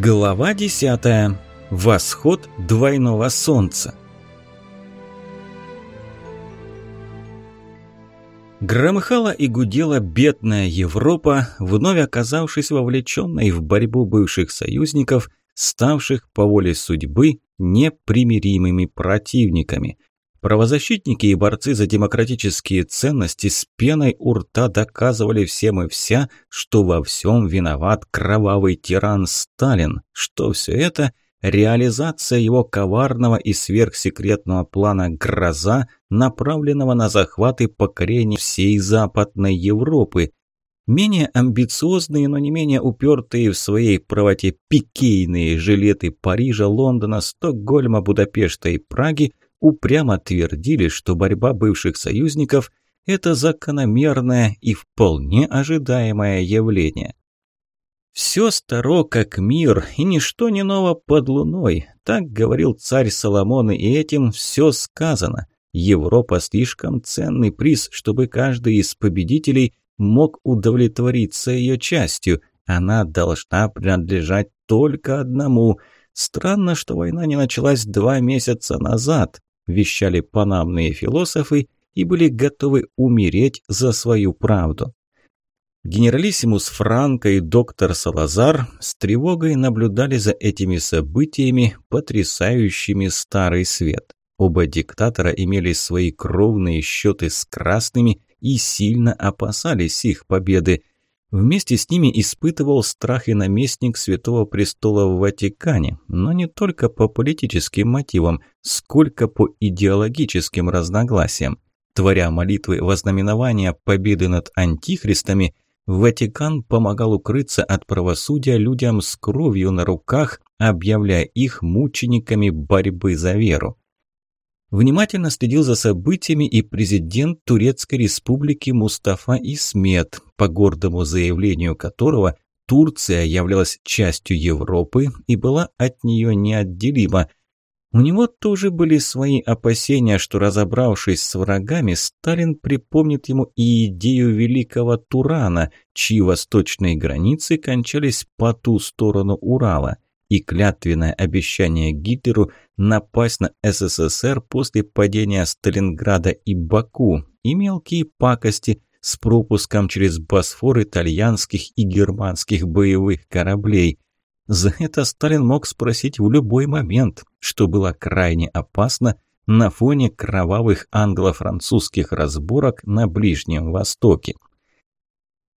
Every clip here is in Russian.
Глава 10. Восход двойного солнца. Громыхала и гудела бедная Европа, вновь оказавшись вовлеченной в борьбу бывших союзников, ставших по воле судьбы непримиримыми противниками – Правозащитники и борцы за демократические ценности с пеной у рта доказывали всем и вся, что во всем виноват кровавый тиран Сталин, что все это – реализация его коварного и сверхсекретного плана «Гроза», направленного на захват и покорение всей Западной Европы. Менее амбициозные, но не менее упертые в своей правоте пикейные жилеты Парижа, Лондона, Стокгольма, Будапешта и Праги – упрямо твердили, что борьба бывших союзников – это закономерное и вполне ожидаемое явление. «Все старо, как мир, и ничто не ново под луной», – так говорил царь Соломон, и этим все сказано. Европа слишком ценный приз, чтобы каждый из победителей мог удовлетвориться ее частью. Она должна принадлежать только одному. Странно, что война не началась два месяца назад вещали панамные философы и были готовы умереть за свою правду. Генералиссимус Франко и доктор Салазар с тревогой наблюдали за этими событиями, потрясающими Старый Свет. Оба диктатора имели свои кровные счеты с красными и сильно опасались их победы, Вместе с ними испытывал страх и наместник Святого Престола в Ватикане, но не только по политическим мотивам, сколько по идеологическим разногласиям. Творя молитвы вознаменования победы над антихристами, Ватикан помогал укрыться от правосудия людям с кровью на руках, объявляя их мучениками борьбы за веру внимательно следил за событиями и президент Турецкой республики Мустафа Исмет, по гордому заявлению которого Турция являлась частью Европы и была от нее неотделима. У него тоже были свои опасения, что разобравшись с врагами, Сталин припомнит ему и идею Великого Турана, чьи восточные границы кончались по ту сторону Урала – и клятвенное обещание Гитлеру напасть на СССР после падения Сталинграда и Баку, и мелкие пакости с пропуском через Босфор итальянских и германских боевых кораблей. За это Сталин мог спросить в любой момент, что было крайне опасно на фоне кровавых англо-французских разборок на Ближнем Востоке.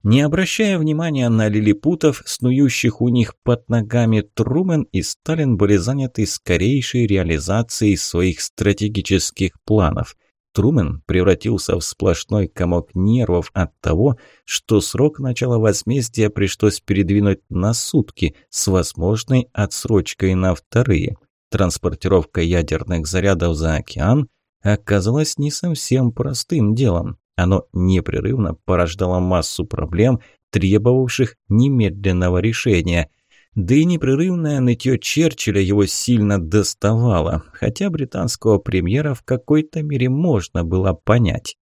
Не обращая внимания на лилипутов, снующих у них под ногами, Трумен и Сталин были заняты скорейшей реализацией своих стратегических планов. Трумен превратился в сплошной комок нервов от того, что срок начала возмездия пришлось передвинуть на сутки с возможной отсрочкой на вторые. Транспортировка ядерных зарядов за океан оказалась не совсем простым делом оно непрерывно порождало массу проблем, требовавших немедленного решения. Да и непрерывное нытье Черчилля его сильно доставало, хотя британского премьера в какой-то мере можно было понять.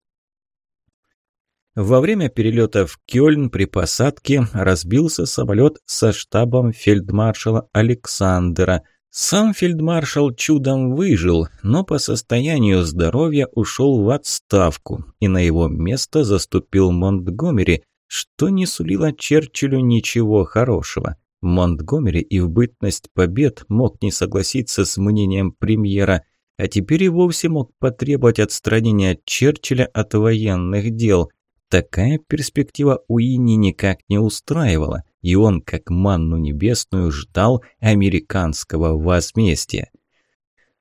Во время перелета в Кёльн при посадке разбился самолет со штабом фельдмаршала Александра – сам фельдмаршал чудом выжил, но по состоянию здоровья ушел в отставку, и на его место заступил Монтгомери, что не сулило Черчиллю ничего хорошего. Монтгомери и в бытность побед мог не согласиться с мнением премьера, а теперь и вовсе мог потребовать отстранения Черчилля от военных дел. Такая перспектива Уинни никак не устраивала – и он, как манну небесную, ждал американского возмездия.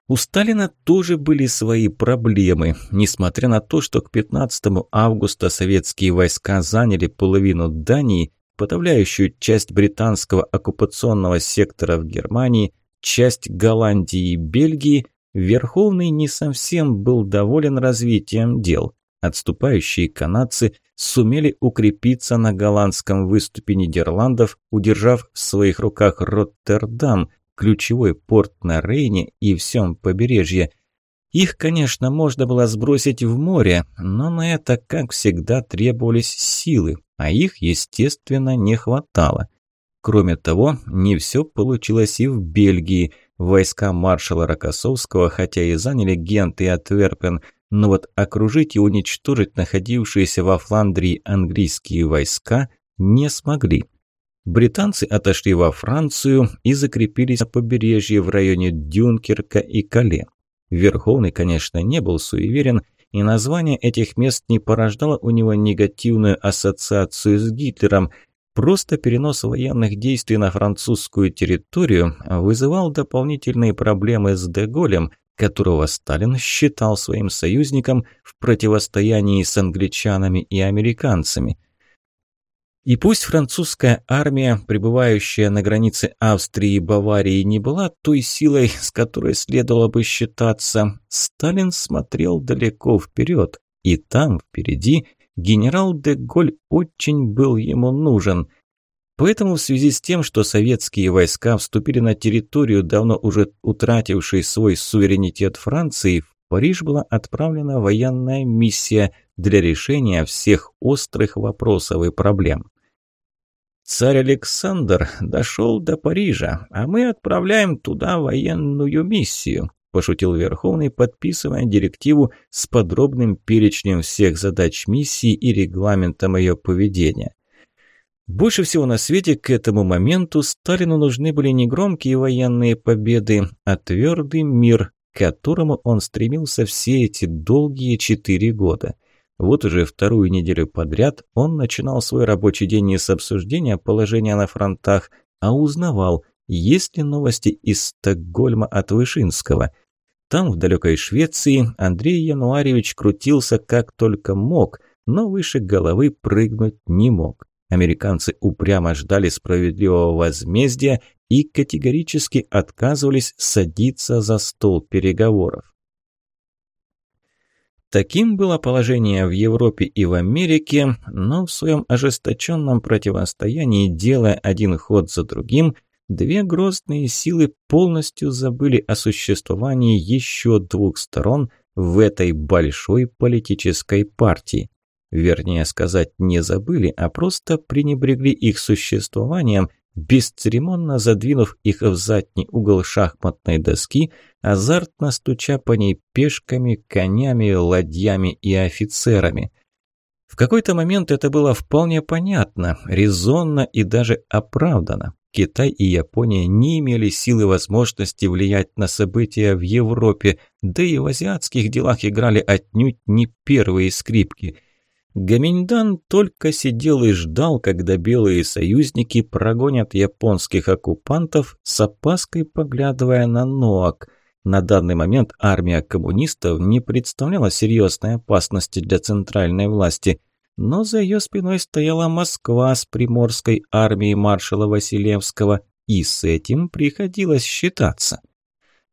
У Сталина тоже были свои проблемы, несмотря на то, что к 15 августа советские войска заняли половину Дании, подавляющую часть британского оккупационного сектора в Германии, часть Голландии и Бельгии, Верховный не совсем был доволен развитием дел. Отступающие канадцы – сумели укрепиться на голландском выступе Нидерландов, удержав в своих руках Роттердам, ключевой порт на Рейне и всем побережье. Их, конечно, можно было сбросить в море, но на это, как всегда, требовались силы, а их, естественно, не хватало. Кроме того, не все получилось и в Бельгии. Войска маршала Рокоссовского, хотя и заняли Гент и Атверпен – но вот окружить и уничтожить находившиеся во Фландрии английские войска не смогли. Британцы отошли во Францию и закрепились на побережье в районе Дюнкерка и Кале. Верховный, конечно, не был суеверен, и название этих мест не порождало у него негативную ассоциацию с Гитлером. Просто перенос военных действий на французскую территорию вызывал дополнительные проблемы с Деголем – которого Сталин считал своим союзником в противостоянии с англичанами и американцами. И пусть французская армия, пребывающая на границе Австрии и Баварии, не была той силой, с которой следовало бы считаться, Сталин смотрел далеко вперед, и там, впереди, генерал де Голь очень был ему нужен – Поэтому в связи с тем, что советские войска вступили на территорию, давно уже утратившей свой суверенитет Франции, в Париж была отправлена военная миссия для решения всех острых вопросов и проблем. Царь Александр дошел до Парижа, а мы отправляем туда военную миссию, пошутил Верховный, подписывая директиву с подробным перечнем всех задач миссии и регламентом ее поведения. Больше всего на свете к этому моменту Сталину нужны были не громкие военные победы, а твердый мир, к которому он стремился все эти долгие четыре года. Вот уже вторую неделю подряд он начинал свой рабочий день не с обсуждения положения на фронтах, а узнавал, есть ли новости из Стокгольма от Вышинского. Там, в далекой Швеции, Андрей Януаревич крутился как только мог, но выше головы прыгнуть не мог. Американцы упрямо ждали справедливого возмездия и категорически отказывались садиться за стол переговоров. Таким было положение в Европе и в Америке, но в своем ожесточенном противостоянии, делая один ход за другим, две грозные силы полностью забыли о существовании еще двух сторон в этой большой политической партии. Вернее сказать, не забыли, а просто пренебрегли их существованием, бесцеремонно задвинув их в задний угол шахматной доски, азартно стуча по ней пешками, конями, ладьями и офицерами. В какой-то момент это было вполне понятно, резонно и даже оправдано. Китай и Япония не имели силы возможности влиять на события в Европе, да и в азиатских делах играли отнюдь не первые скрипки. Гоминьдан только сидел и ждал, когда белые союзники прогонят японских оккупантов, с опаской поглядывая на Ноак. На данный момент армия коммунистов не представляла серьезной опасности для центральной власти, но за ее спиной стояла Москва с приморской армией маршала Василевского, и с этим приходилось считаться.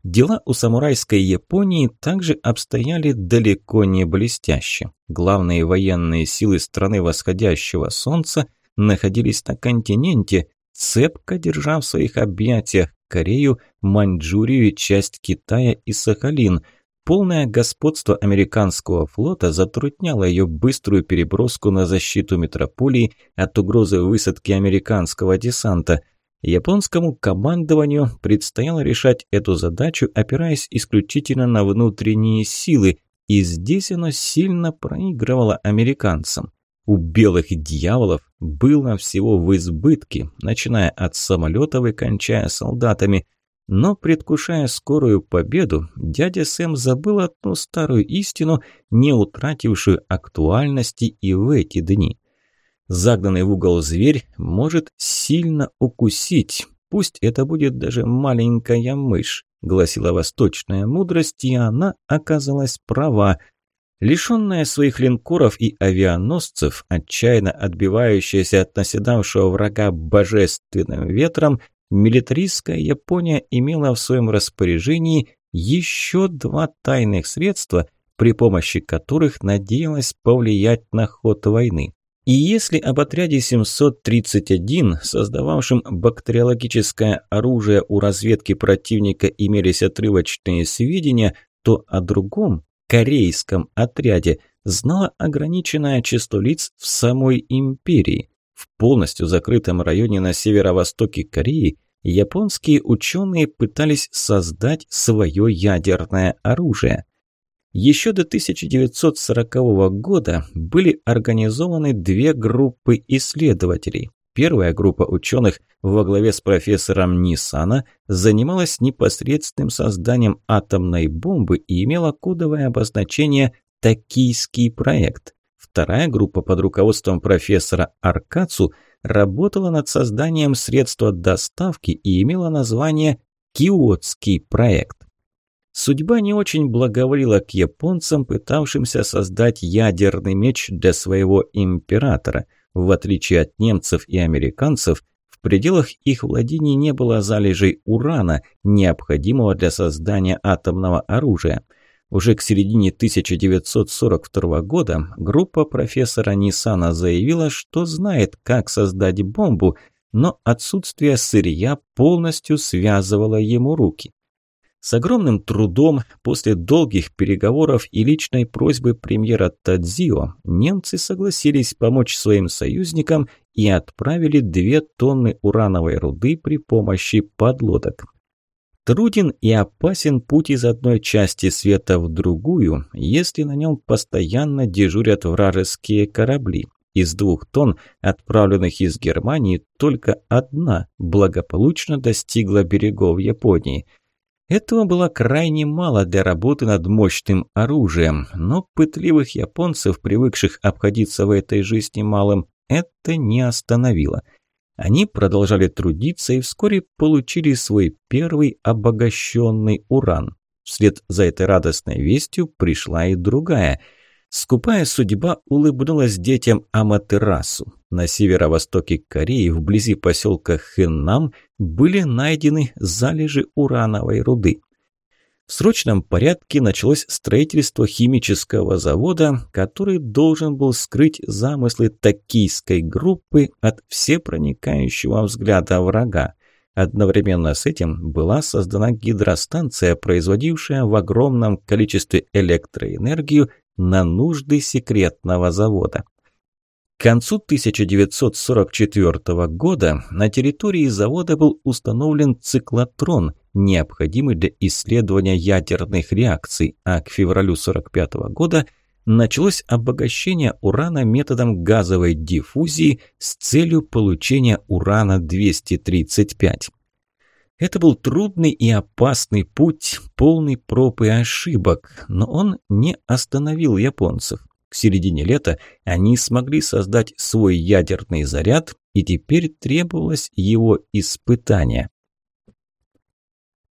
Дела у самурайской Японии также обстояли далеко не блестяще. Главные военные силы страны восходящего солнца находились на континенте, цепко держа в своих объятиях Корею, Маньчжурию, часть Китая и Сахалин. Полное господство американского флота затрудняло ее быструю переброску на защиту метрополии от угрозы высадки американского десанта – Японскому командованию предстояло решать эту задачу, опираясь исключительно на внутренние силы, и здесь оно сильно проигрывало американцам. У белых дьяволов было всего в избытке, начиная от самолетов и кончая солдатами. Но, предвкушая скорую победу, дядя Сэм забыл одну старую истину, не утратившую актуальности и в эти дни – загнанный в угол зверь может сильно укусить. Пусть это будет даже маленькая мышь, гласила восточная мудрость, и она оказалась права. Лишенная своих линкоров и авианосцев, отчаянно отбивающаяся от наседавшего врага божественным ветром, милитаристская Япония имела в своем распоряжении еще два тайных средства, при помощи которых надеялась повлиять на ход войны. И если об отряде 731, создававшем бактериологическое оружие у разведки противника, имелись отрывочные сведения, то о другом, корейском отряде, знало ограниченное число лиц в самой империи. В полностью закрытом районе на северо-востоке Кореи японские ученые пытались создать свое ядерное оружие. Еще до 1940 года были организованы две группы исследователей. Первая группа ученых во главе с профессором Нисана занималась непосредственным созданием атомной бомбы и имела кодовое обозначение «Токийский проект». Вторая группа под руководством профессора Аркацу работала над созданием средства доставки и имела название «Киотский проект». Судьба не очень благоволила к японцам, пытавшимся создать ядерный меч для своего императора. В отличие от немцев и американцев, в пределах их владений не было залежей урана, необходимого для создания атомного оружия. Уже к середине 1942 года группа профессора Нисана заявила, что знает, как создать бомбу, но отсутствие сырья полностью связывало ему руки. С огромным трудом после долгих переговоров и личной просьбы премьера Тадзио немцы согласились помочь своим союзникам и отправили две тонны урановой руды при помощи подлодок. Труден и опасен путь из одной части света в другую, если на нем постоянно дежурят вражеские корабли. Из двух тонн, отправленных из Германии, только одна благополучно достигла берегов Японии – этого было крайне мало для работы над мощным оружием, но пытливых японцев, привыкших обходиться в этой жизни малым, это не остановило. Они продолжали трудиться и вскоре получили свой первый обогащенный уран. Вслед за этой радостной вестью пришла и другая – Скупая судьба улыбнулась детям Аматерасу. На северо-востоке Кореи, вблизи поселка Хеннам были найдены залежи урановой руды. В срочном порядке началось строительство химического завода, который должен был скрыть замыслы токийской группы от всепроникающего взгляда врага. Одновременно с этим была создана гидростанция, производившая в огромном количестве электроэнергию на нужды секретного завода. К концу 1944 года на территории завода был установлен циклотрон, необходимый для исследования ядерных реакций, а к февралю 1945 года началось обогащение урана методом газовой диффузии с целью получения урана-235. Это был трудный и опасный путь, полный проб и ошибок, но он не остановил японцев. К середине лета они смогли создать свой ядерный заряд, и теперь требовалось его испытание.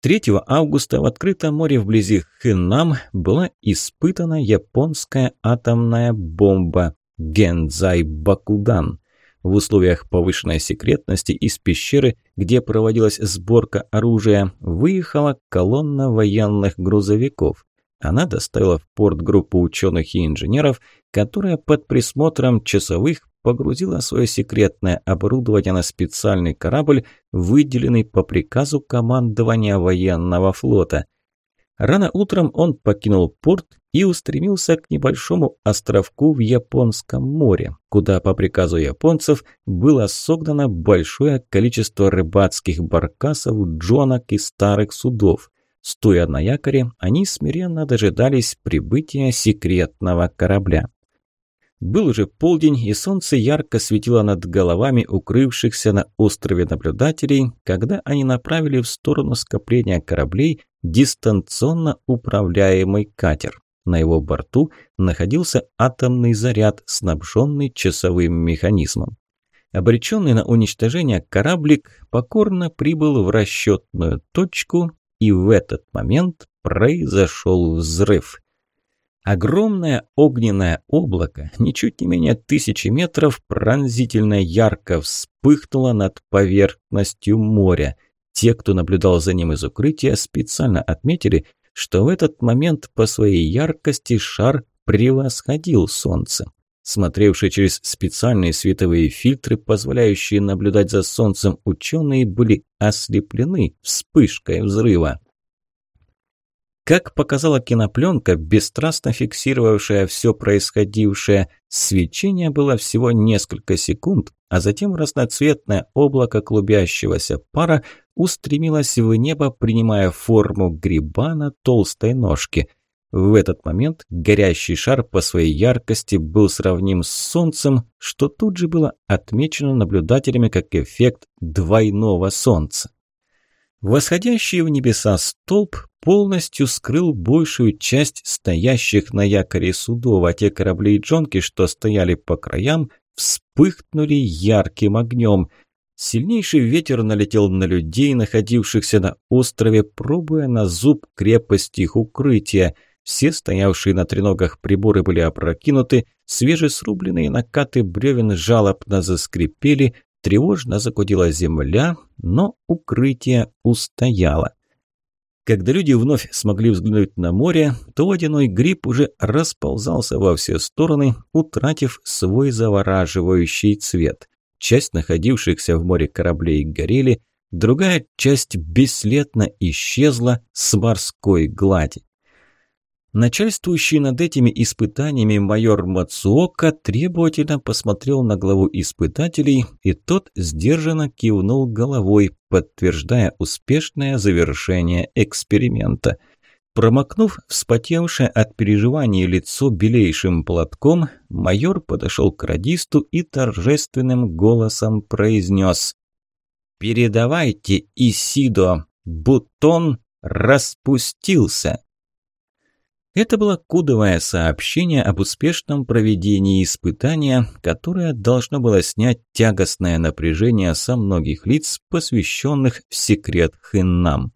3 августа в открытом море вблизи Хэнам была испытана японская атомная бомба Гензай Бакудан. В условиях повышенной секретности из пещеры, где проводилась сборка оружия, выехала колонна военных грузовиков. Она доставила в порт группу ученых и инженеров, которая под присмотром часовых погрузила свое секретное оборудование на специальный корабль, выделенный по приказу командования военного флота. Рано утром он покинул порт и устремился к небольшому островку в Японском море, куда по приказу японцев было согнано большое количество рыбацких баркасов, джонок и старых судов. Стоя на якоре, они смиренно дожидались прибытия секретного корабля. Был уже полдень, и солнце ярко светило над головами укрывшихся на острове наблюдателей, когда они направили в сторону скопления кораблей дистанционно управляемый катер. На его борту находился атомный заряд, снабженный часовым механизмом. Обреченный на уничтожение кораблик покорно прибыл в расчетную точку, и в этот момент произошел взрыв – Огромное огненное облако, ничуть не менее тысячи метров, пронзительно ярко вспыхнуло над поверхностью моря. Те, кто наблюдал за ним из укрытия, специально отметили, что в этот момент по своей яркости шар превосходил солнце. Смотревшие через специальные световые фильтры, позволяющие наблюдать за солнцем, ученые были ослеплены вспышкой взрыва. Как показала кинопленка, бесстрастно фиксировавшая все происходившее, свечение было всего несколько секунд, а затем разноцветное облако клубящегося пара устремилось в небо, принимая форму гриба на толстой ножке. В этот момент горящий шар по своей яркости был сравним с солнцем, что тут же было отмечено наблюдателями как эффект двойного солнца. Восходящий в небеса столб полностью скрыл большую часть стоящих на якоре судов, а те корабли и джонки, что стояли по краям, вспыхнули ярким огнем. Сильнейший ветер налетел на людей, находившихся на острове, пробуя на зуб крепость их укрытия. Все стоявшие на треногах приборы были опрокинуты, свежесрубленные накаты бревен жалобно заскрипели, Тревожно закудила земля, но укрытие устояло. Когда люди вновь смогли взглянуть на море, то водяной гриб уже расползался во все стороны, утратив свой завораживающий цвет. Часть находившихся в море кораблей горели, другая часть бесследно исчезла с морской глади. Начальствующий над этими испытаниями майор Мацуока требовательно посмотрел на главу испытателей, и тот сдержанно кивнул головой, подтверждая успешное завершение эксперимента. Промокнув вспотевшее от переживаний лицо белейшим платком, майор подошел к радисту и торжественным голосом произнес «Передавайте Исидо, бутон распустился!» Это было кодовое сообщение об успешном проведении испытания, которое должно было снять тягостное напряжение со многих лиц, посвященных в секрет Хиннам.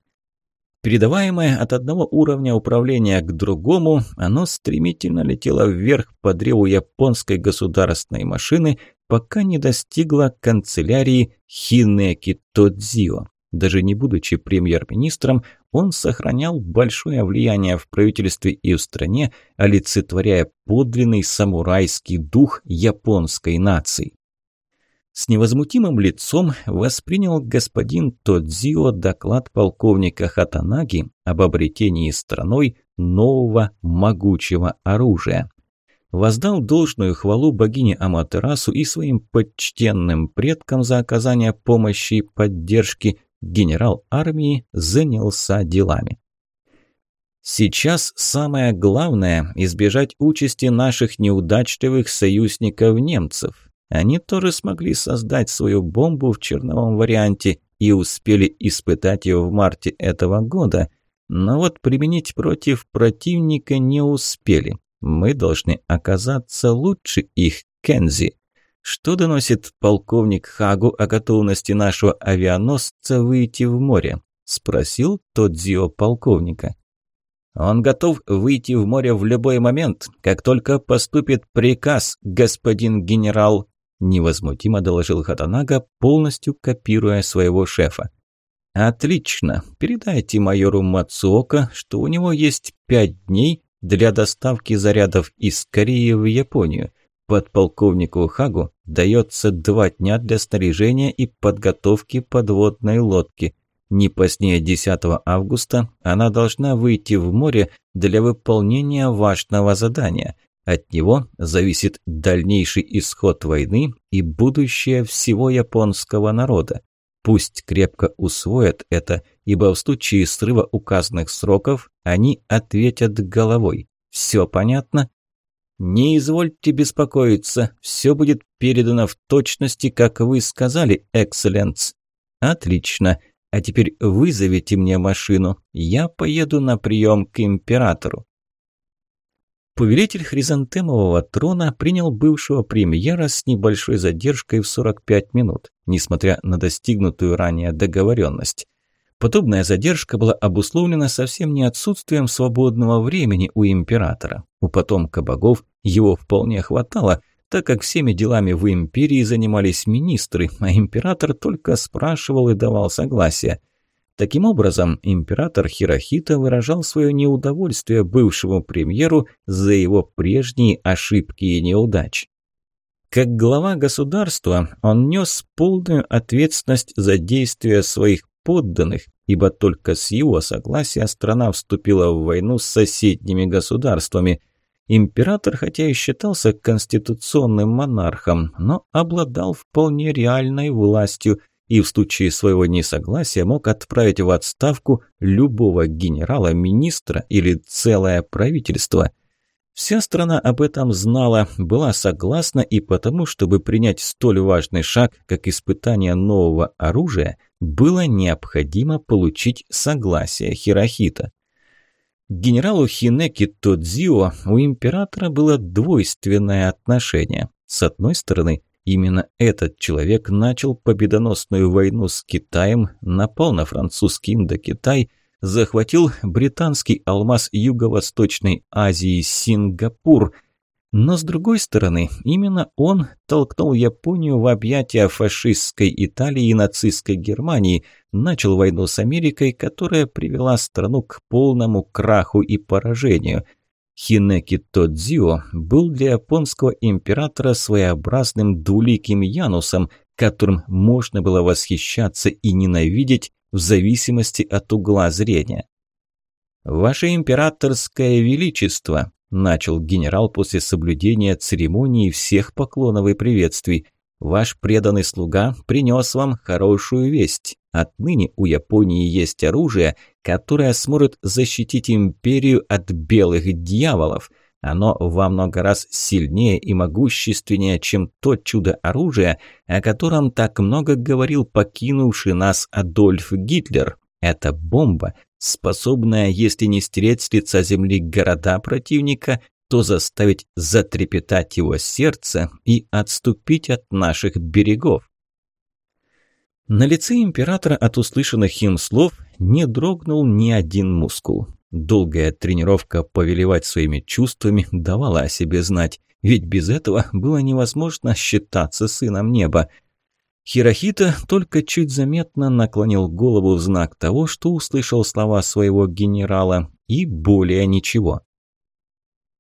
Передаваемое от одного уровня управления к другому, оно стремительно летело вверх по древу японской государственной машины, пока не достигло канцелярии Хинеки Тодзио. Даже не будучи премьер-министром, он сохранял большое влияние в правительстве и в стране, олицетворяя подлинный самурайский дух японской нации. С невозмутимым лицом воспринял господин Тодзио доклад полковника Хатанаги об обретении страной нового могучего оружия. Воздал должную хвалу богине Аматерасу и своим почтенным предкам за оказание помощи и поддержки – генерал армии занялся делами. Сейчас самое главное – избежать участи наших неудачливых союзников-немцев. Они тоже смогли создать свою бомбу в черновом варианте и успели испытать ее в марте этого года, но вот применить против противника не успели. Мы должны оказаться лучше их, Кензи что доносит полковник Хагу о готовности нашего авианосца выйти в море?» – спросил тот зио полковника. «Он готов выйти в море в любой момент, как только поступит приказ, господин генерал», – невозмутимо доложил Хатанага, полностью копируя своего шефа. «Отлично. Передайте майору Мацуока, что у него есть пять дней для доставки зарядов из Кореи в Японию. Подполковнику Хагу дается два дня для снаряжения и подготовки подводной лодки. Не позднее 10 августа она должна выйти в море для выполнения важного задания. От него зависит дальнейший исход войны и будущее всего японского народа. Пусть крепко усвоят это, ибо в случае срыва указанных сроков они ответят головой. Все понятно? Не извольте беспокоиться, все будет передано в точности, как вы сказали, экселленс. Отлично. А теперь вызовите мне машину. Я поеду на прием к императору. Повелитель хризантемового трона принял бывшего премьера с небольшой задержкой в 45 минут, несмотря на достигнутую ранее договоренность. Подобная задержка была обусловлена совсем не отсутствием свободного времени у императора. У потомка богов его вполне хватало, так как всеми делами в империи занимались министры, а император только спрашивал и давал согласие. Таким образом, император Хирохита выражал свое неудовольствие бывшему премьеру за его прежние ошибки и неудачи. Как глава государства он нес полную ответственность за действия своих подданных, ибо только с его согласия страна вступила в войну с соседними государствами. Император хотя и считался конституционным монархом, но обладал вполне реальной властью и в случае своего несогласия мог отправить в отставку любого генерала, министра или целое правительство. Вся страна об этом знала, была согласна и потому, чтобы принять столь важный шаг, как испытание нового оружия, было необходимо получить согласие Хирохита генералу Хинеки Тодзио у императора было двойственное отношение. С одной стороны, именно этот человек начал победоносную войну с Китаем, напал на французский Индокитай, захватил британский алмаз Юго-Восточной Азии Сингапур – но с другой стороны, именно он толкнул Японию в объятия фашистской Италии и нацистской Германии, начал войну с Америкой, которая привела страну к полному краху и поражению. Хинеки Тодзио был для японского императора своеобразным двуликим Янусом, которым можно было восхищаться и ненавидеть в зависимости от угла зрения. «Ваше императорское величество», начал генерал после соблюдения церемонии всех поклонов и приветствий. «Ваш преданный слуга принес вам хорошую весть. Отныне у Японии есть оружие, которое сможет защитить империю от белых дьяволов. Оно во много раз сильнее и могущественнее, чем то чудо-оружие, о котором так много говорил покинувший нас Адольф Гитлер». это бомба способная, если не стереть с лица земли города противника, то заставить затрепетать его сердце и отступить от наших берегов. На лице императора от услышанных им слов не дрогнул ни один мускул. Долгая тренировка повелевать своими чувствами давала о себе знать, ведь без этого было невозможно считаться сыном неба – Хирохита только чуть заметно наклонил голову в знак того, что услышал слова своего генерала, и более ничего.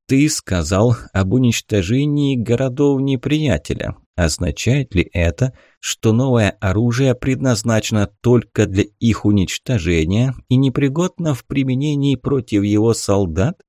«Ты сказал об уничтожении городов неприятеля. Означает ли это, что новое оружие предназначено только для их уничтожения и непригодно в применении против его солдат?»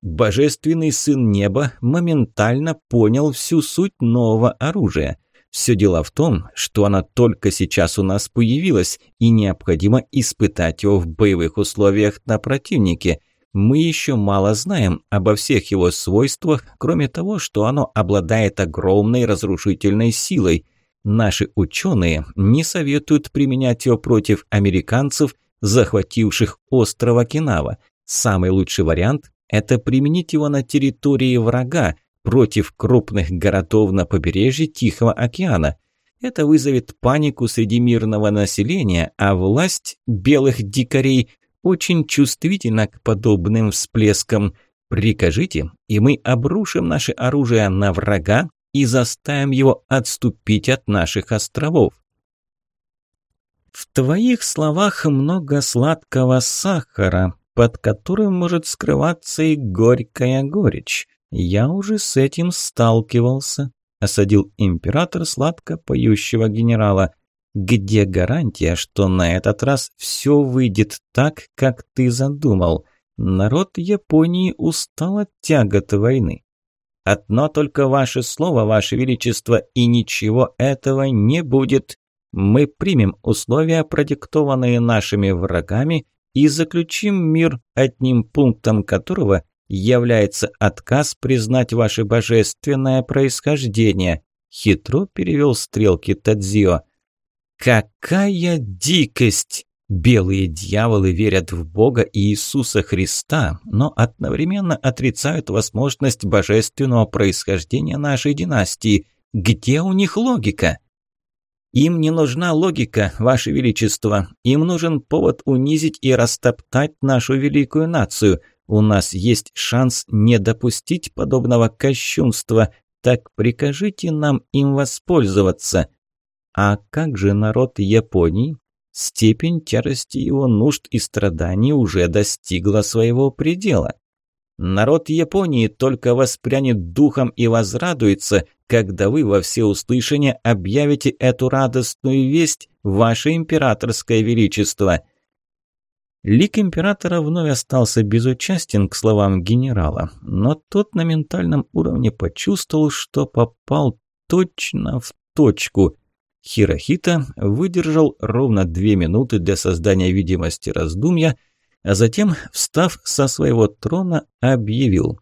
Божественный сын неба моментально понял всю суть нового оружия – все дело в том, что она только сейчас у нас появилась, и необходимо испытать его в боевых условиях на противнике. Мы еще мало знаем обо всех его свойствах, кроме того, что оно обладает огромной разрушительной силой. Наши ученые не советуют применять его против американцев, захвативших остров Окинава. Самый лучший вариант – это применить его на территории врага, против крупных городов на побережье Тихого океана. Это вызовет панику среди мирного населения, а власть белых дикарей очень чувствительна к подобным всплескам. Прикажите, и мы обрушим наше оружие на врага и заставим его отступить от наших островов. В твоих словах много сладкого сахара, под которым может скрываться и горькая горечь. Я уже с этим сталкивался, осадил император сладко поющего генерала. Где гарантия, что на этот раз все выйдет так, как ты задумал? Народ Японии устал от тягот войны. Одно только ваше слово, ваше величество, и ничего этого не будет. Мы примем условия, продиктованные нашими врагами, и заключим мир, одним пунктом которого является отказ признать ваше божественное происхождение», хитро перевел стрелки Тадзио. «Какая дикость!» Белые дьяволы верят в Бога и Иисуса Христа, но одновременно отрицают возможность божественного происхождения нашей династии. Где у них логика? Им не нужна логика, Ваше Величество. Им нужен повод унизить и растоптать нашу великую нацию. У нас есть шанс не допустить подобного кощунства. Так прикажите нам им воспользоваться. А как же народ Японии? Степень тяжести его нужд и страданий уже достигла своего предела. Народ Японии только воспрянет духом и возрадуется, когда вы во всеуслышание объявите эту радостную весть, ваше императорское величество – Лик императора вновь остался безучастен к словам генерала, но тот на ментальном уровне почувствовал, что попал точно в точку. Хирохита выдержал ровно две минуты для создания видимости раздумья, а затем, встав со своего трона, объявил.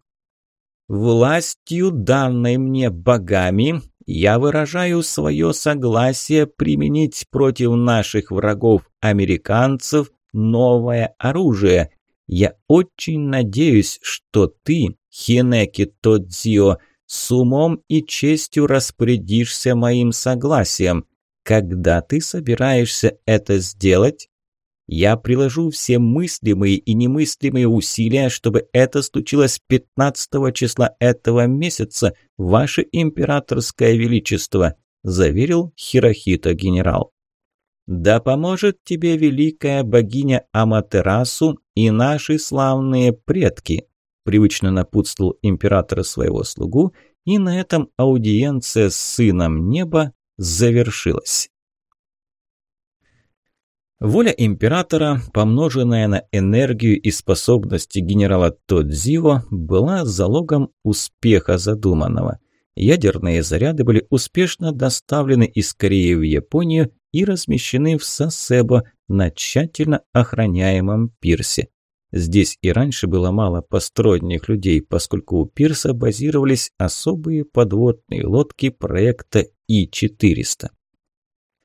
«Властью, данной мне богами, я выражаю свое согласие применить против наших врагов-американцев новое оружие. Я очень надеюсь, что ты, Хинеки Тодзио, с умом и честью распорядишься моим согласием. Когда ты собираешься это сделать? Я приложу все мыслимые и немыслимые усилия, чтобы это случилось 15 числа этого месяца, ваше императорское величество», – заверил Хирохита генерал. Да поможет тебе великая богиня Аматерасу и наши славные предки», привычно напутствовал императора своего слугу, и на этом аудиенция с сыном неба завершилась. Воля императора, помноженная на энергию и способности генерала Тодзио, была залогом успеха задуманного. Ядерные заряды были успешно доставлены из Кореи в Японию и размещены в Сосебо на тщательно охраняемом пирсе. Здесь и раньше было мало посторонних людей, поскольку у пирса базировались особые подводные лодки проекта И-400.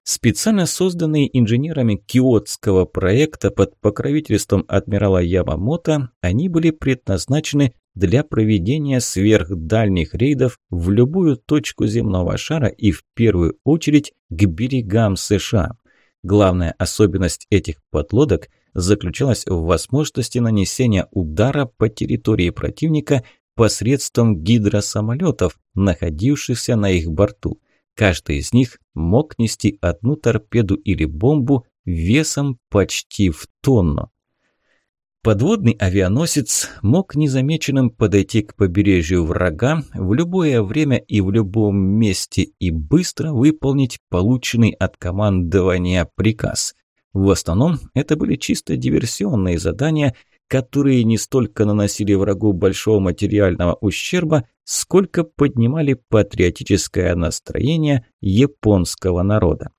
Специально созданные инженерами киотского проекта под покровительством адмирала Ямамото, они были предназначены для проведения сверхдальних рейдов в любую точку земного шара и в первую очередь к берегам США. Главная особенность этих подлодок заключалась в возможности нанесения удара по территории противника посредством гидросамолетов, находившихся на их борту. Каждый из них мог нести одну торпеду или бомбу весом почти в тонну. Подводный авианосец мог незамеченным подойти к побережью врага в любое время и в любом месте и быстро выполнить полученный от командования приказ. В основном это были чисто диверсионные задания, которые не столько наносили врагу большого материального ущерба, сколько поднимали патриотическое настроение японского народа.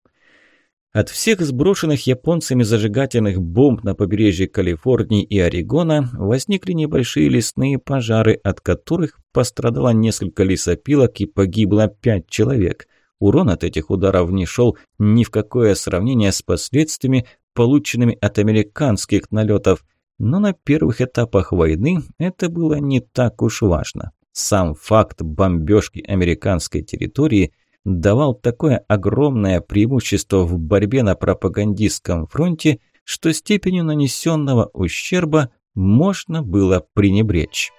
От всех сброшенных японцами зажигательных бомб на побережье Калифорнии и Орегона возникли небольшие лесные пожары, от которых пострадало несколько лесопилок и погибло пять человек. Урон от этих ударов не шел ни в какое сравнение с последствиями, полученными от американских налетов. Но на первых этапах войны это было не так уж важно. Сам факт бомбежки американской территории – давал такое огромное преимущество в борьбе на пропагандистском фронте, что степенью нанесенного ущерба можно было пренебречь.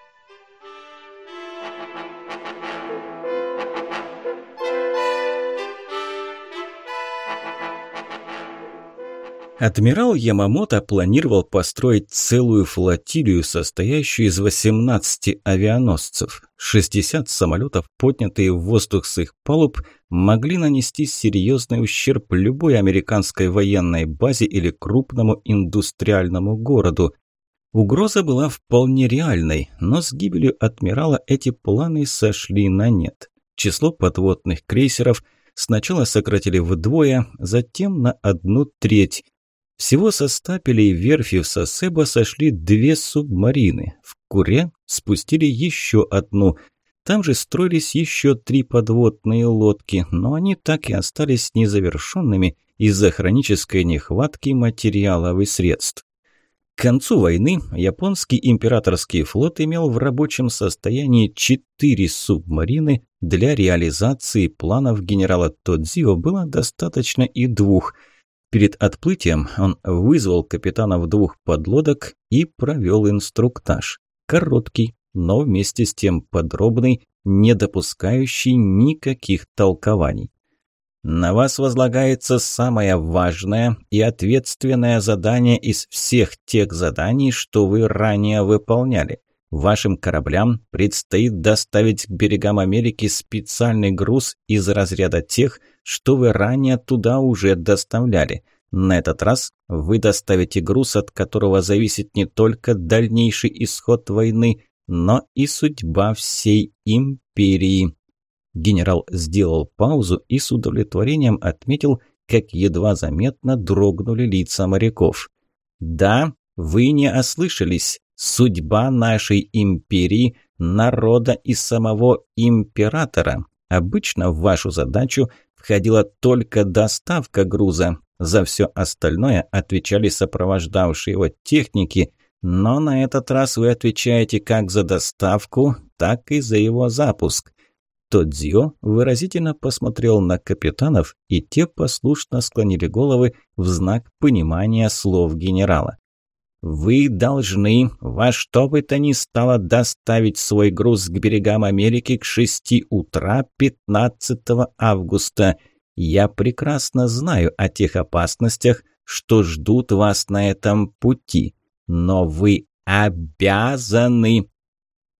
Адмирал Ямамото планировал построить целую флотилию, состоящую из 18 авианосцев. 60 самолетов, поднятые в воздух с их палуб, могли нанести серьезный ущерб любой американской военной базе или крупному индустриальному городу. Угроза была вполне реальной, но с гибелью адмирала эти планы сошли на нет. Число подводных крейсеров сначала сократили вдвое, затем на одну треть – всего со стапелей верфи в Сосебо сошли две субмарины. В Куре спустили еще одну. Там же строились еще три подводные лодки, но они так и остались незавершенными из-за хронической нехватки материалов и средств. К концу войны японский императорский флот имел в рабочем состоянии четыре субмарины. Для реализации планов генерала Тодзио было достаточно и двух – Перед отплытием он вызвал капитанов двух подлодок и провел инструктаж. Короткий, но вместе с тем подробный, не допускающий никаких толкований. На вас возлагается самое важное и ответственное задание из всех тех заданий, что вы ранее выполняли. Вашим кораблям предстоит доставить к берегам Америки специальный груз из разряда тех, что вы ранее туда уже доставляли. На этот раз вы доставите груз, от которого зависит не только дальнейший исход войны, но и судьба всей империи. Генерал сделал паузу и с удовлетворением отметил, как едва заметно дрогнули лица моряков. «Да, вы не ослышались судьба нашей империи, народа и самого императора. Обычно в вашу задачу входила только доставка груза. За все остальное отвечали сопровождавшие его техники, но на этот раз вы отвечаете как за доставку, так и за его запуск. Тодзио выразительно посмотрел на капитанов, и те послушно склонили головы в знак понимания слов генерала. Вы должны во что бы то ни стало доставить свой груз к берегам Америки к шести утра 15 августа. Я прекрасно знаю о тех опасностях, что ждут вас на этом пути, но вы обязаны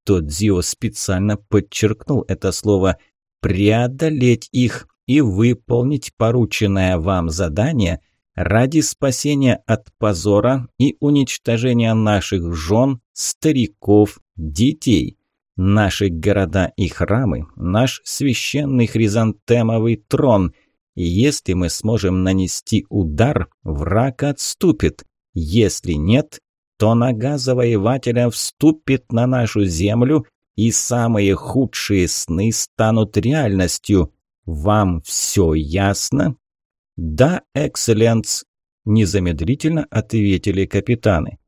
Тодзио специально подчеркнул это слово «преодолеть их» и выполнить порученное вам задание – ради спасения от позора и уничтожения наших жен, стариков, детей. Наши города и храмы, наш священный хризантемовый трон. И Если мы сможем нанести удар, враг отступит. Если нет, то нога завоевателя вступит на нашу землю, и самые худшие сны станут реальностью. Вам все ясно? «Да, экселленс!» – незамедлительно ответили капитаны.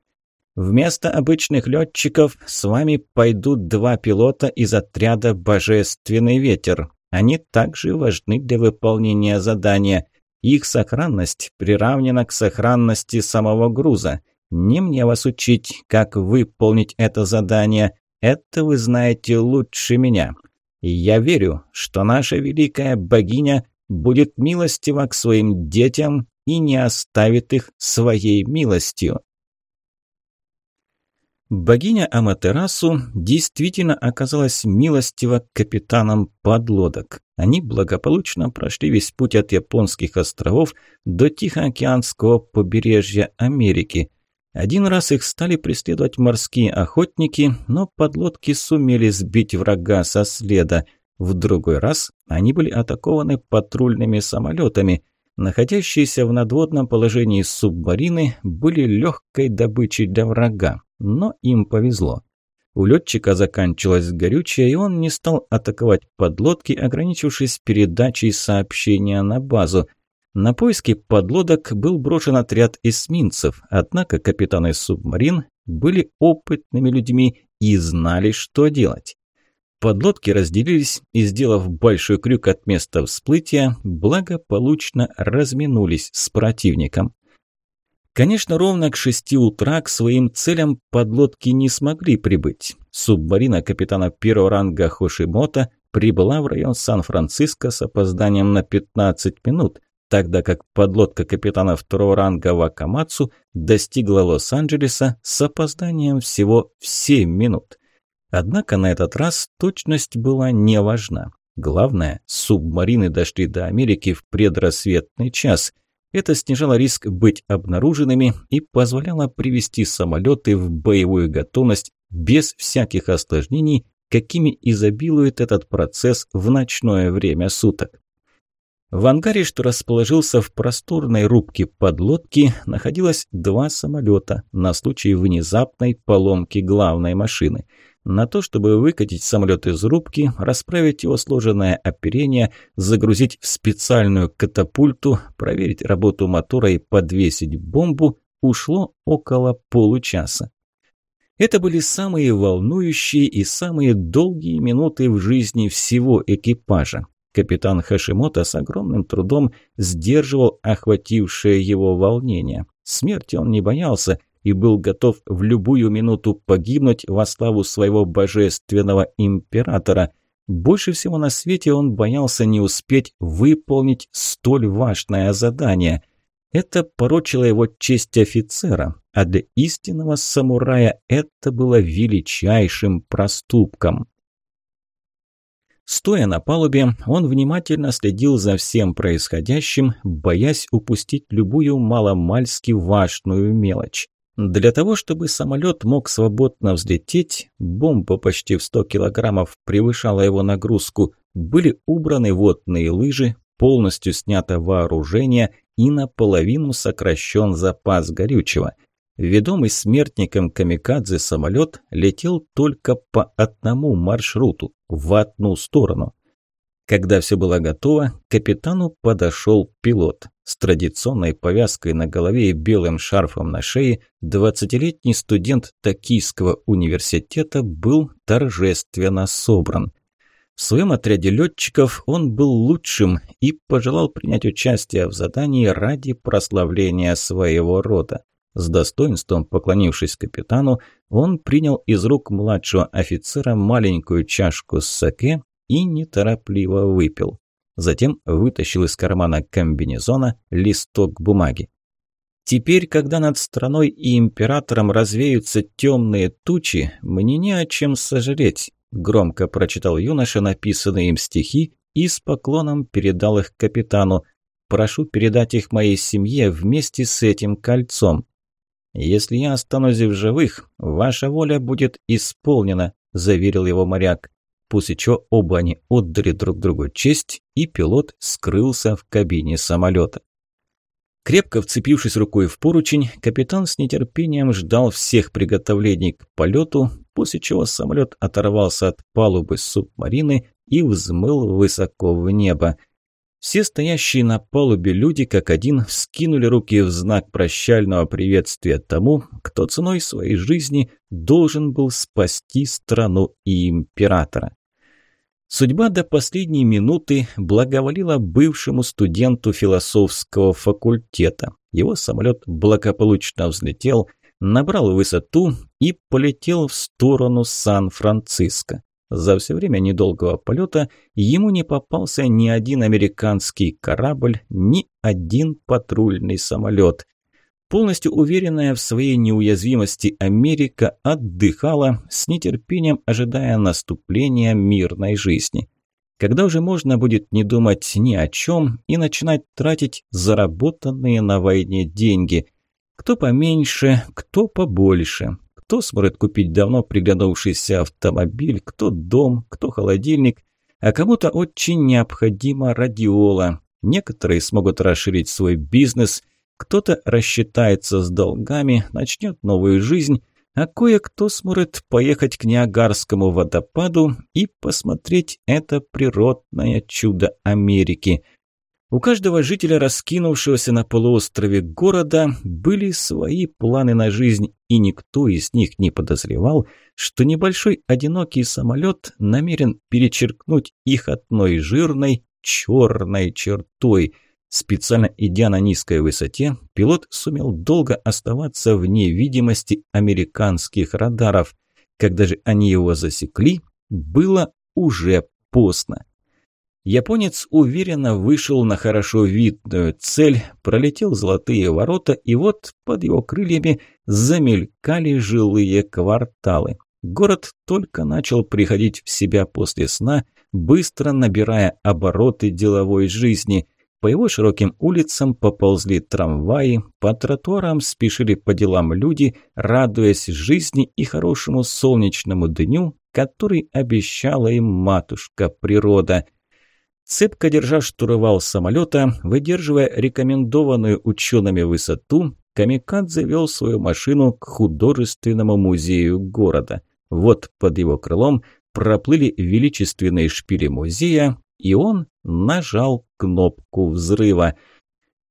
«Вместо обычных летчиков с вами пойдут два пилота из отряда «Божественный ветер». Они также важны для выполнения задания. Их сохранность приравнена к сохранности самого груза. Не мне вас учить, как выполнить это задание. Это вы знаете лучше меня. Я верю, что наша великая богиня будет милостива к своим детям и не оставит их своей милостью. Богиня Аматерасу действительно оказалась милостива к капитанам подлодок. Они благополучно прошли весь путь от японских островов до Тихоокеанского побережья Америки. Один раз их стали преследовать морские охотники, но подлодки сумели сбить врага со следа – в другой раз они были атакованы патрульными самолетами. Находящиеся в надводном положении субмарины были легкой добычей для врага, но им повезло. У летчика заканчивалось горючее, и он не стал атаковать подлодки, ограничившись передачей сообщения на базу. На поиски подлодок был брошен отряд эсминцев, однако капитаны субмарин были опытными людьми и знали, что делать. Подлодки разделились и, сделав большой крюк от места всплытия, благополучно разминулись с противником. Конечно, ровно к шести утра к своим целям подлодки не смогли прибыть. Субмарина капитана первого ранга Хошимота прибыла в район Сан-Франциско с опозданием на 15 минут, тогда как подлодка капитана второго ранга Вакамацу достигла Лос-Анджелеса с опозданием всего в 7 минут. Однако на этот раз точность была не важна. Главное, субмарины дошли до Америки в предрассветный час. Это снижало риск быть обнаруженными и позволяло привести самолеты в боевую готовность без всяких осложнений, какими изобилует этот процесс в ночное время суток. В ангаре, что расположился в просторной рубке подлодки, находилось два самолета на случай внезапной поломки главной машины – на то, чтобы выкатить самолет из рубки, расправить его сложенное оперение, загрузить в специальную катапульту, проверить работу мотора и подвесить бомбу, ушло около получаса. Это были самые волнующие и самые долгие минуты в жизни всего экипажа. Капитан Хашимото с огромным трудом сдерживал охватившее его волнение. Смерти он не боялся – и был готов в любую минуту погибнуть во славу своего божественного императора. Больше всего на свете он боялся не успеть выполнить столь важное задание. Это порочило его честь офицера, а для истинного самурая это было величайшим проступком. Стоя на палубе, он внимательно следил за всем происходящим, боясь упустить любую маломальски важную мелочь. Для того, чтобы самолет мог свободно взлететь, бомба почти в 100 килограммов превышала его нагрузку, были убраны водные лыжи, полностью снято вооружение и наполовину сокращен запас горючего. Ведомый смертником камикадзе самолет летел только по одному маршруту, в одну сторону. Когда все было готово, к капитану подошел пилот. С традиционной повязкой на голове и белым шарфом на шее 20-летний студент Токийского университета был торжественно собран. В своем отряде летчиков он был лучшим и пожелал принять участие в задании ради прославления своего рода. С достоинством поклонившись капитану, он принял из рук младшего офицера маленькую чашку с саке и неторопливо выпил. Затем вытащил из кармана комбинезона листок бумаги. Теперь, когда над страной и императором развеются темные тучи, мне не о чем сожалеть, громко прочитал юноша написанные им стихи и с поклоном передал их капитану. Прошу передать их моей семье вместе с этим кольцом. Если я останусь в живых, ваша воля будет исполнена, заверил его моряк после чего оба они отдали друг другу честь, и пилот скрылся в кабине самолета. Крепко вцепившись рукой в поручень, капитан с нетерпением ждал всех приготовлений к полету, после чего самолет оторвался от палубы субмарины и взмыл высоко в небо. Все стоящие на палубе люди как один скинули руки в знак прощального приветствия тому, кто ценой своей жизни должен был спасти страну и императора. Судьба до последней минуты благоволила бывшему студенту философского факультета. Его самолет благополучно взлетел, набрал высоту и полетел в сторону Сан-Франциско. За все время недолгого полета ему не попался ни один американский корабль, ни один патрульный самолет. Полностью уверенная в своей неуязвимости Америка отдыхала, с нетерпением ожидая наступления мирной жизни. Когда уже можно будет не думать ни о чем и начинать тратить заработанные на войне деньги? Кто поменьше, кто побольше. Кто сможет купить давно приглянувшийся автомобиль, кто дом, кто холодильник, а кому-то очень необходима радиола. Некоторые смогут расширить свой бизнес – кто-то рассчитается с долгами, начнет новую жизнь, а кое-кто сможет поехать к Ниагарскому водопаду и посмотреть это природное чудо Америки. У каждого жителя раскинувшегося на полуострове города были свои планы на жизнь, и никто из них не подозревал, что небольшой одинокий самолет намерен перечеркнуть их одной жирной черной чертой – специально идя на низкой высоте, пилот сумел долго оставаться вне видимости американских радаров. Когда же они его засекли, было уже поздно. Японец уверенно вышел на хорошо видную цель, пролетел золотые ворота, и вот под его крыльями замелькали жилые кварталы. Город только начал приходить в себя после сна, быстро набирая обороты деловой жизни – по его широким улицам поползли трамваи, по тротуарам спешили по делам люди, радуясь жизни и хорошему солнечному дню, который обещала им матушка природа. Цепко держа штурвал самолета, выдерживая рекомендованную учеными высоту, Камикадзе вел свою машину к художественному музею города. Вот под его крылом проплыли величественные шпили музея, и он нажал кнопку взрыва.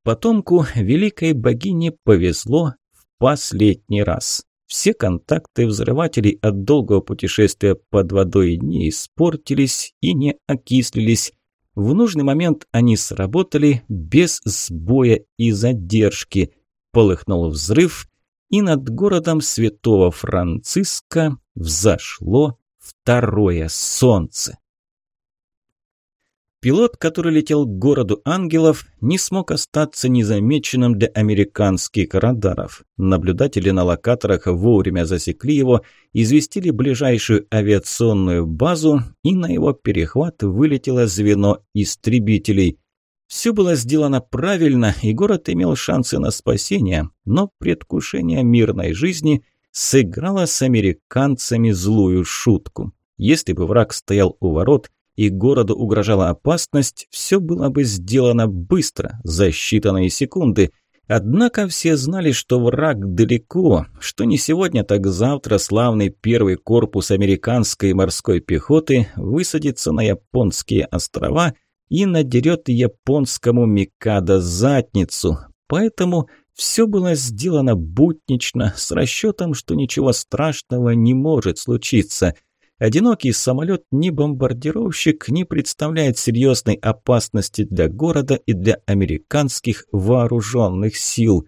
Потомку великой богини повезло в последний раз. Все контакты взрывателей от долгого путешествия под водой не испортились и не окислились. В нужный момент они сработали без сбоя и задержки. Полыхнул взрыв, и над городом Святого Франциска взошло второе солнце. Пилот, который летел к городу ангелов, не смог остаться незамеченным для американских радаров. Наблюдатели на локаторах вовремя засекли его, известили ближайшую авиационную базу, и на его перехват вылетело звено истребителей. Все было сделано правильно, и город имел шансы на спасение, но предвкушение мирной жизни сыграло с американцами злую шутку. Если бы враг стоял у ворот – и городу угрожала опасность, все было бы сделано быстро, за считанные секунды. Однако все знали, что враг далеко, что не сегодня, так завтра славный первый корпус американской морской пехоты высадится на японские острова и надерет японскому Микадо задницу. Поэтому все было сделано буднично, с расчетом, что ничего страшного не может случиться – Одинокий самолет ни бомбардировщик не представляет серьезной опасности для города и для американских вооруженных сил.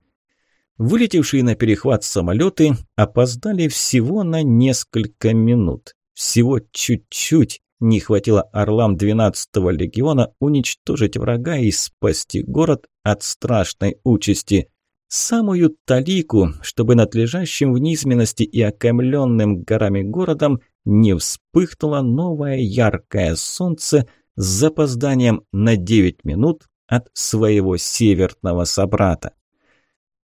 Вылетевшие на перехват самолеты опоздали всего на несколько минут. Всего чуть-чуть не хватило орлам 12-го легиона уничтожить врага и спасти город от страшной участи – самую талику, чтобы над лежащим в низменности и окамленным горами городом не вспыхнуло новое яркое солнце с запозданием на 9 минут от своего северного собрата.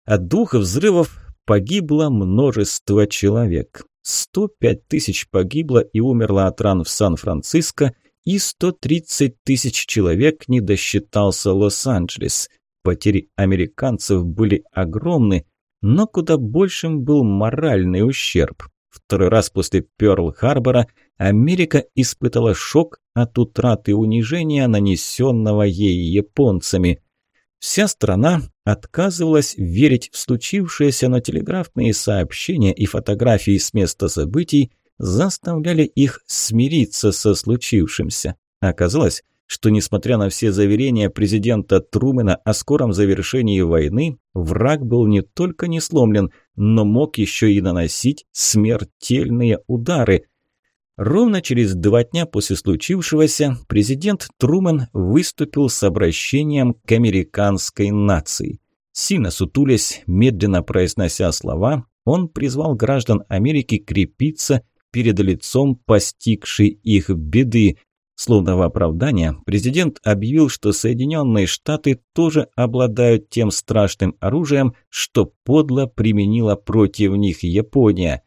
От двух взрывов погибло множество человек. 105 тысяч погибло и умерло от ран в Сан-Франциско, и 130 тысяч человек не досчитался Лос-Анджелес. Потери американцев были огромны, но куда большим был моральный ущерб. Второй раз после Пёрл-Харбора Америка испытала шок от утраты унижения, нанесенного ей японцами. Вся страна отказывалась верить в случившееся, но телеграфные сообщения и фотографии с места событий заставляли их смириться со случившимся. Оказалось, что, несмотря на все заверения президента Трумэна о скором завершении войны, враг был не только не сломлен, но мог еще и наносить смертельные удары. Ровно через два дня после случившегося президент Трумэн выступил с обращением к американской нации. Сильно сутулясь, медленно произнося слова, он призвал граждан Америки крепиться перед лицом постигшей их беды, Словно в оправдание, президент объявил, что Соединенные Штаты тоже обладают тем страшным оружием, что подло применила против них Япония.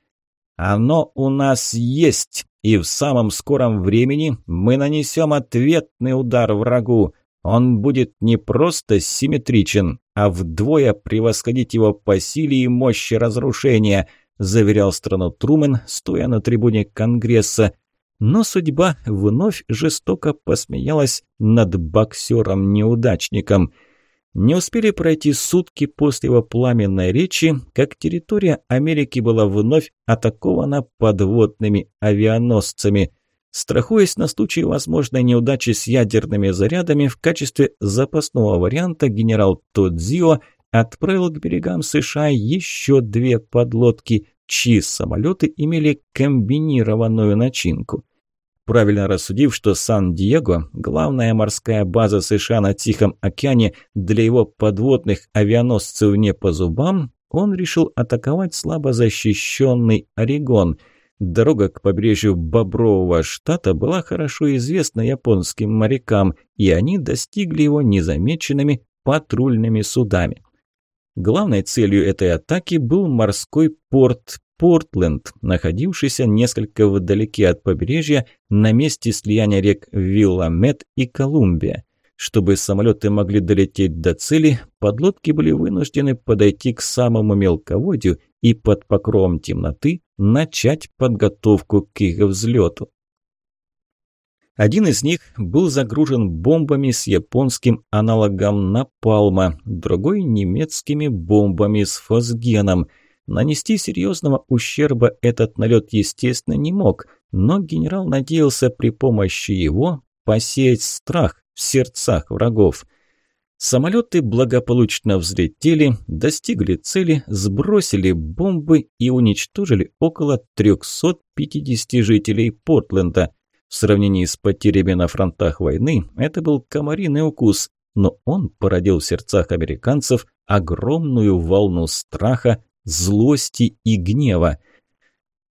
«Оно у нас есть, и в самом скором времени мы нанесем ответный удар врагу. Он будет не просто симметричен, а вдвое превосходить его по силе и мощи разрушения», заверял страну Трумен, стоя на трибуне Конгресса – но судьба вновь жестоко посмеялась над боксером-неудачником. Не успели пройти сутки после его пламенной речи, как территория Америки была вновь атакована подводными авианосцами. Страхуясь на случай возможной неудачи с ядерными зарядами, в качестве запасного варианта генерал Тодзио отправил к берегам США еще две подлодки, чьи самолеты имели комбинированную начинку. Правильно рассудив, что Сан-Диего – главная морская база США на Тихом океане для его подводных авианосцев не по зубам, он решил атаковать слабо защищенный Орегон. Дорога к побережью Бобрового штата была хорошо известна японским морякам, и они достигли его незамеченными патрульными судами. Главной целью этой атаки был морской порт Портленд, находившийся несколько вдалеке от побережья на месте слияния рек Вилламет и Колумбия. Чтобы самолеты могли долететь до цели, подлодки были вынуждены подойти к самому мелководью и под покровом темноты начать подготовку к их взлету. Один из них был загружен бомбами с японским аналогом напалма, другой – немецкими бомбами с фосгеном – Нанести серьезного ущерба этот налет, естественно, не мог, но генерал надеялся при помощи его посеять страх в сердцах врагов. Самолеты благополучно взлетели, достигли цели, сбросили бомбы и уничтожили около 350 жителей Портленда. В сравнении с потерями на фронтах войны это был комариный укус, но он породил в сердцах американцев огромную волну страха злости и гнева.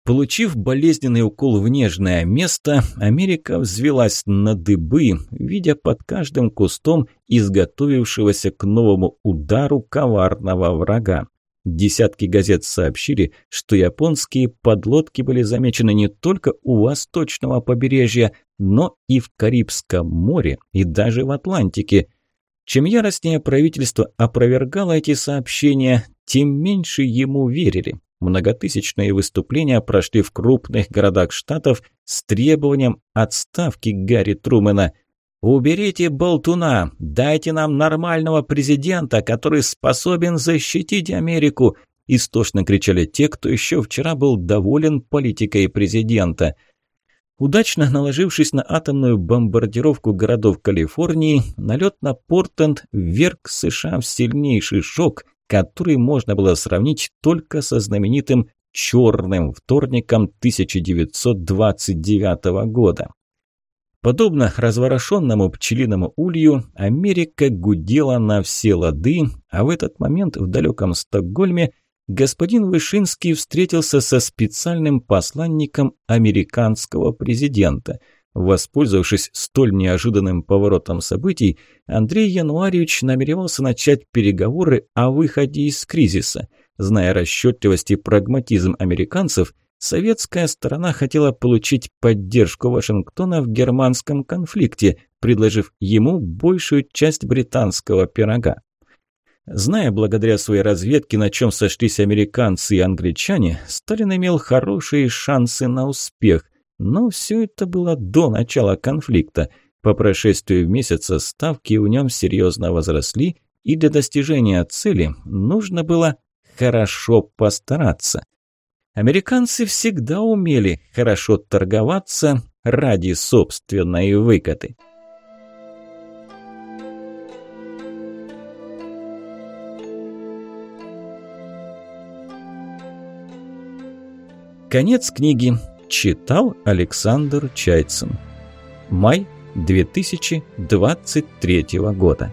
Получив болезненный укол в нежное место, Америка взвелась на дыбы, видя под каждым кустом изготовившегося к новому удару коварного врага. Десятки газет сообщили, что японские подлодки были замечены не только у восточного побережья, но и в Карибском море и даже в Атлантике. Чем яростнее правительство опровергало эти сообщения, тем меньше ему верили. Многотысячные выступления прошли в крупных городах штатов с требованием отставки Гарри Трумэна. «Уберите болтуна! Дайте нам нормального президента, который способен защитить Америку!» Истошно кричали те, кто еще вчера был доволен политикой президента. Удачно наложившись на атомную бомбардировку городов Калифорнии, налет на Портленд вверг США в сильнейший шок – который можно было сравнить только со знаменитым «Черным вторником» 1929 года. Подобно разворошенному пчелиному улью, Америка гудела на все лады, а в этот момент в далеком Стокгольме господин Вышинский встретился со специальным посланником американского президента – Воспользовавшись столь неожиданным поворотом событий, Андрей Януарьевич намеревался начать переговоры о выходе из кризиса. Зная расчетливость и прагматизм американцев, советская сторона хотела получить поддержку Вашингтона в германском конфликте, предложив ему большую часть британского пирога. Зная благодаря своей разведке, на чем сошлись американцы и англичане, Сталин имел хорошие шансы на успех – ну, Но все это было до начала конфликта. По прошествию месяца ставки в нем серьезно возросли, и для достижения цели нужно было хорошо постараться. Американцы всегда умели хорошо торговаться ради собственной выкаты. Конец книги Читал Александр Чайцин. Май 2023 года.